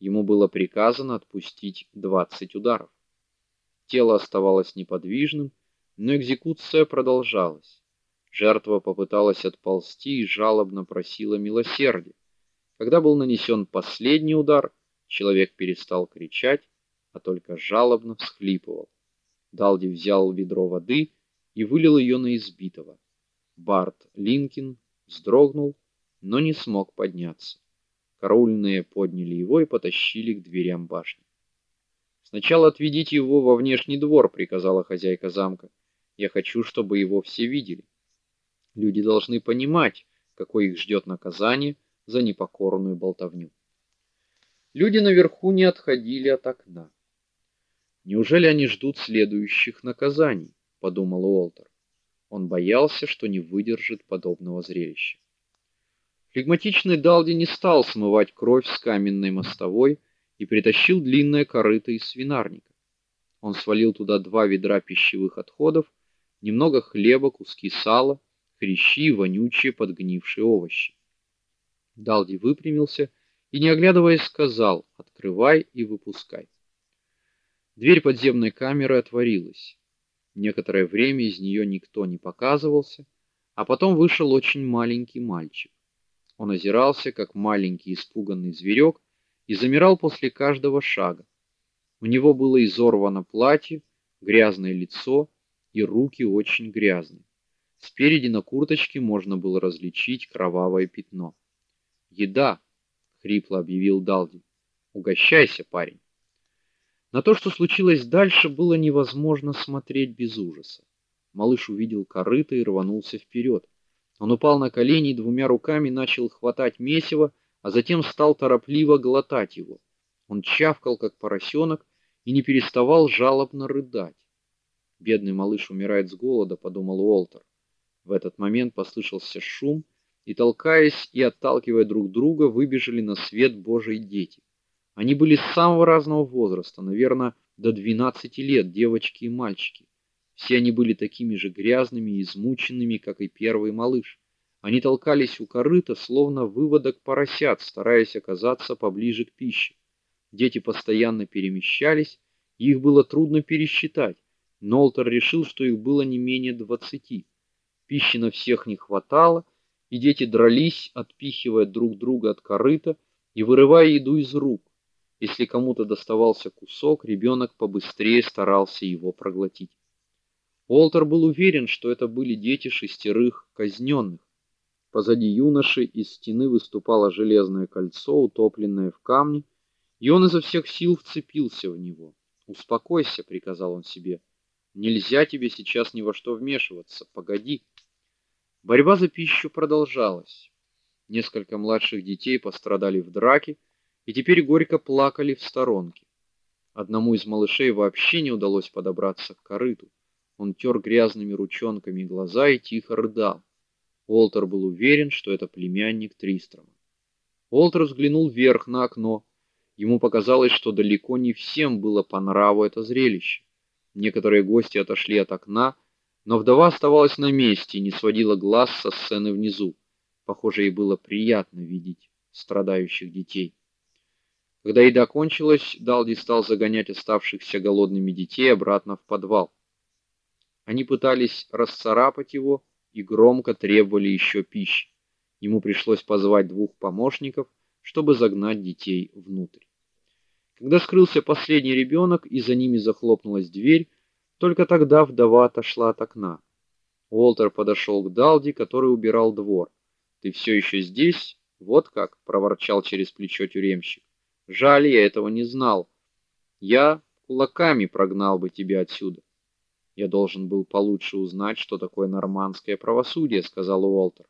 Ему было приказано отпустить 20 ударов. Тело оставалось неподвижным, но экзекуция продолжалась. Жертва попыталась отползти и жалобно просила милосердия. Когда был нанесен последний удар, человек перестал кричать, а только жалобно всхлипывал. Далди взял ведро воды и вылил ее на избитого. Барт Линкин вздрогнул, но не смог подняться. Караульные подняли его и потащили к дверям башни. Сначала отведите его во внешний двор, приказала хозяйка замка. Я хочу, чтобы его все видели. Люди должны понимать, какое их ждет наказание за непокорную болтовню. Люди наверху не отходили от окна. Неужели они ждут следующих наказаний, подумал Уолтер. Он боялся, что не выдержит подобного зрелища. Флегматичный Далди не стал смывать кровь с каменной мостовой и притащил длинное корыто из свинарника. Он свалил туда два ведра пищевых отходов, немного хлеба, куски сала, хрящи, вонючие подгнившие овощи. Далди выпрямился и не оглядываясь сказал: "Открывай и выпускай". Дверь подземной камеры отворилась. Некоторое время из нее никто не показывался, а потом вышел очень маленький мальчик. Он озирался, как маленький испуганный зверек, и замирал после каждого шага. У него было изорвано платье, грязное лицо и руки очень грязные. Спереди на курточке можно было различить кровавое пятно. "Еда", хрипло объявил Далди. "Угощайся, парень". На то, что случилось дальше, было невозможно смотреть без ужаса. Малыш увидел корыто и рванулся вперед. Он упал на колени двумя руками начал хватать месиво, а затем стал торопливо глотать его. Он чавкал как поросенок и не переставал жалобно рыдать. Бедный малыш умирает с голода, подумал Уолтер. В этот момент послышался шум, и толкаясь и отталкивая друг друга, выбежали на свет Божьи дети. Они были самого разного возраста, наверное, до 12 лет, девочки и мальчики. Все они были такими же грязными и измученными, как и первый малыш. Они толкались у корыта, словно выводок поросят, стараясь оказаться поближе к пище. Дети постоянно перемещались, их было трудно пересчитать. Нолтер решил, что их было не менее двадцати. Пищи на всех не хватало, и дети дрались, отпихивая друг друга от корыта и вырывая еду из рук. Если кому-то доставался кусок, ребенок побыстрее старался его проглотить. Олтер был уверен, что это были дети шестерых казненных. Позади юноши из стены выступало железное кольцо, утопленное в камне, и он изо всех сил вцепился в него. "Успокойся", приказал он себе. "Нельзя тебе сейчас ни во что вмешиваться. Погоди". Борьба за пищу продолжалась. Несколько младших детей пострадали в драке и теперь горько плакали в сторонке. Одному из малышей вообще не удалось подобраться к корыту. Он тер грязными ручонками глаза и тихо рыдал. Уолтер был уверен, что это племянник Тристрама. Уолтер взглянул вверх на окно. Ему показалось, что далеко не всем было по нраву это зрелище. Некоторые гости отошли от окна, но вдова оставалась на месте и не сводила глаз со сцены внизу. Похоже, ей было приятно видеть страдающих детей. Когда еда кончилась, Далди стал загонять оставшихся голодными детей обратно в подвал. Они пытались расцарапать его и громко требовали еще пищи. Ему пришлось позвать двух помощников, чтобы загнать детей внутрь. Когда скрылся последний ребенок и за ними захлопнулась дверь, только тогда вдова отошла от окна. Уолтер подошел к Далди, который убирал двор. "Ты все еще здесь?" "Вот как", проворчал через плечо тюремщик. Жаль, я этого не знал. Я кулаками прогнал бы тебя отсюда. Я должен был получше узнать, что такое нормандское правосудие, сказал Уолтер.